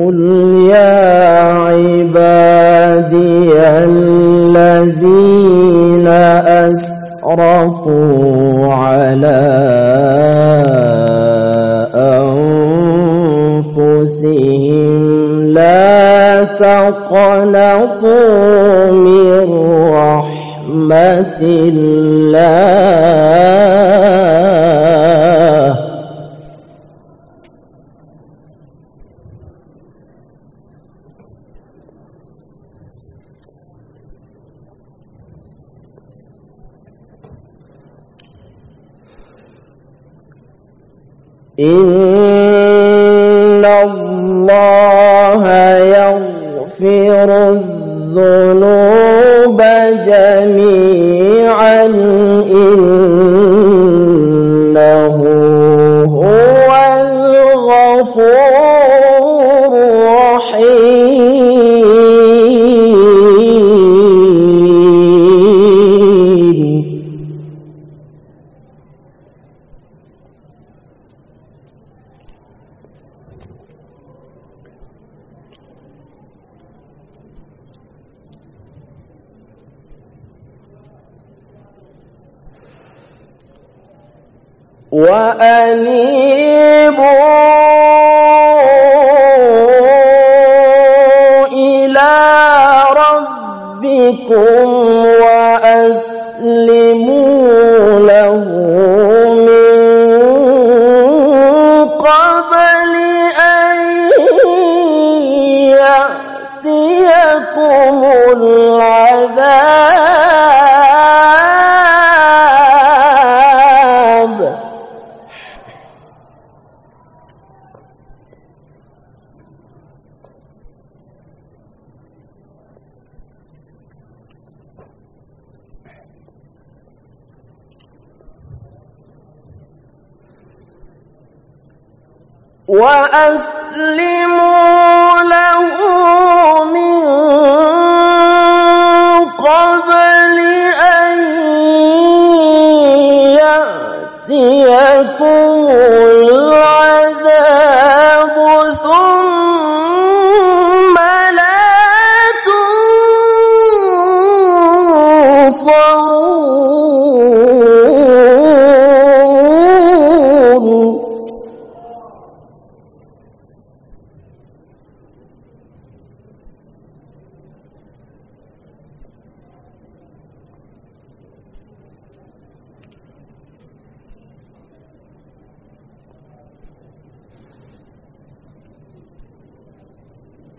قل يا عبادي الذين أسرفوا على أنفسهم لا تقنطوا من رحمة الله إن وأنيبوا وأسلموا له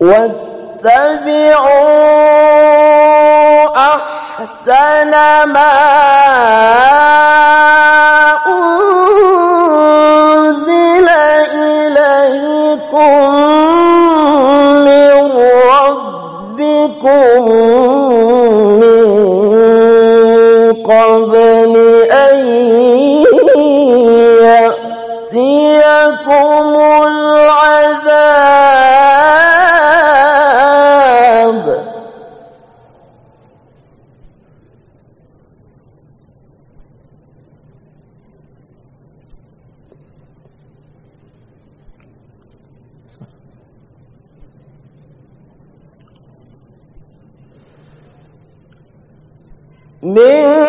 واتبعوا أحسن ما أنزل إليكم من ربكم. من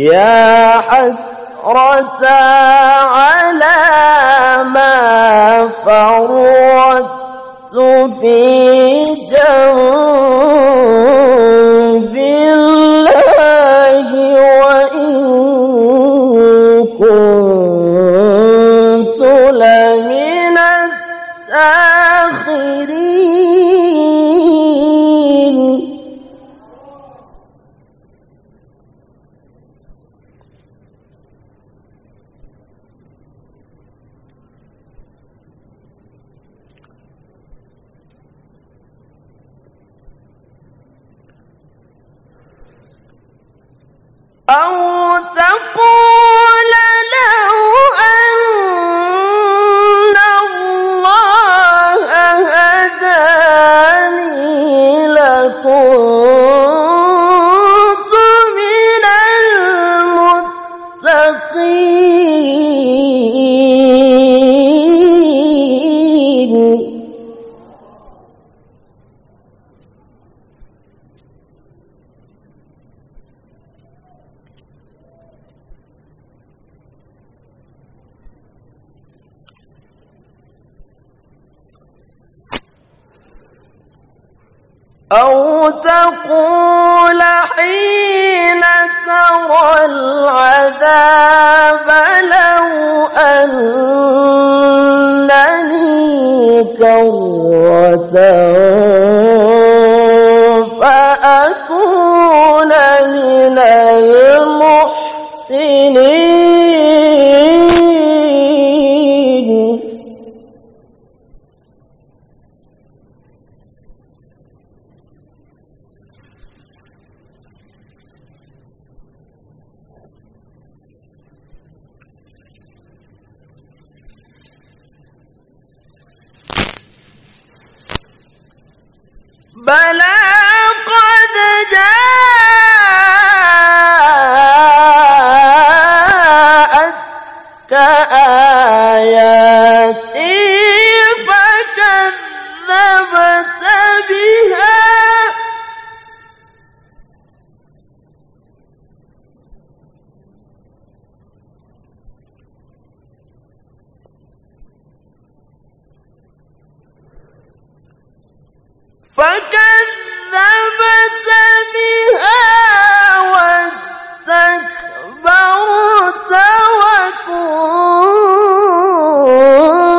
يا حسرة على ما فرطت في أو تقول حين ترى العذاب لو أنني كرة فكذبت بها واستكبرت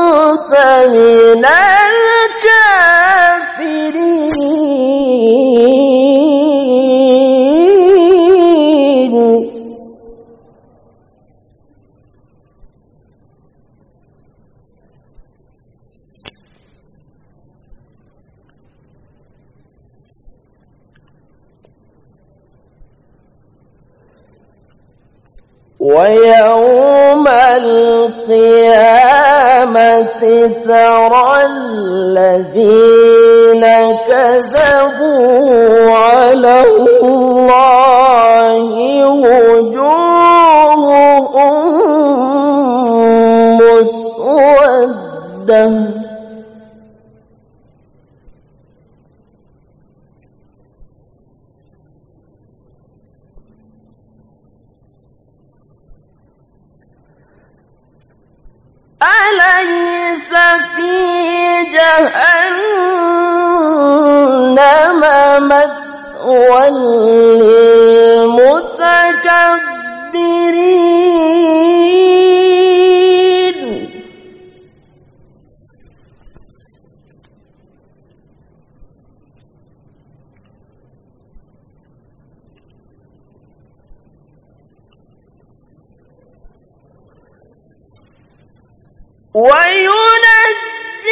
وكنت من ويوم القيامة ترى الذين كذبوا على الله وجوههم مسودة. في جهنم مثوى وينجي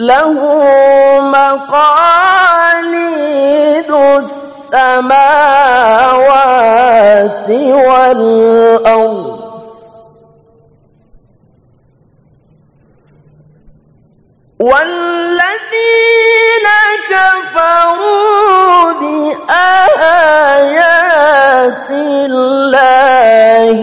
له مقاليد السماوات والأرض. والذين كفروا بآيات الله